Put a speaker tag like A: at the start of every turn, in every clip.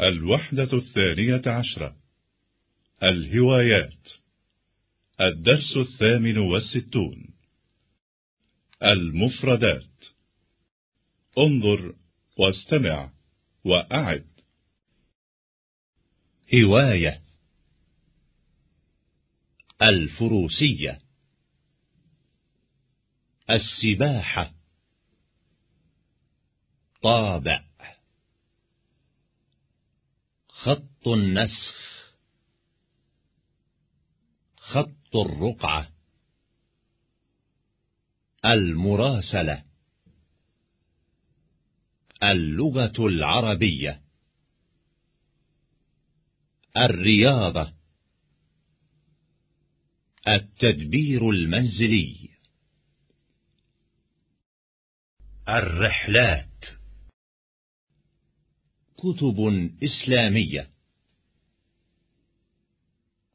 A: الوحدة الثانية عشرة. الهوايات. الدرس الثامن والستون. المفردات. انظر واستمع وأعد.
B: هواية. الفروسية. السباحة. طابع. خط النسخ. خط الرقعة. المراسلة. اللغة العربية. الرياضة. التدبير المنزلي. الرحلات. كتب إسلامية.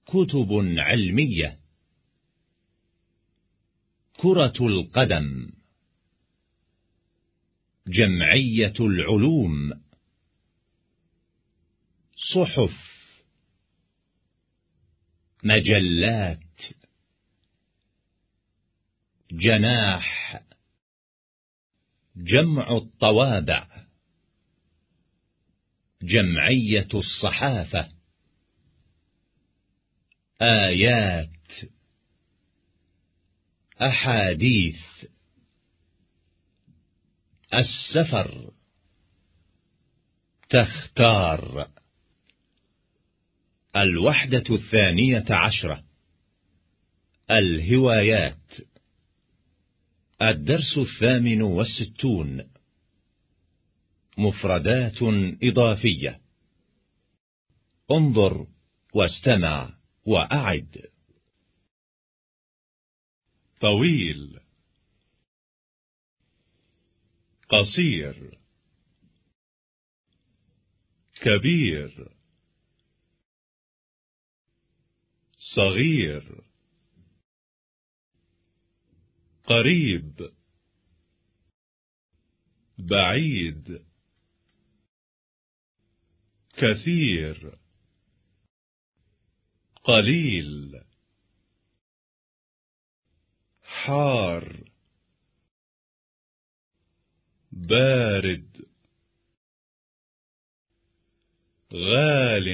B: كتب علمية. كرة القدم. جمعية العلوم. صحف. مجلات. جناح. جمع الطوابع. جمعية الصحافة. آيات. أحاديث. السفر. تختار. الوحدة الثانية عشرة. الهوايات. الدرس الثامن والستون. مفردات إضافية. انظر واستمع وأعد.
A: طويل. قصير. كبير. صغير. قريب. بعيد. كثير. قليل. حار. بارد. غال.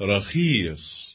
A: رخيص.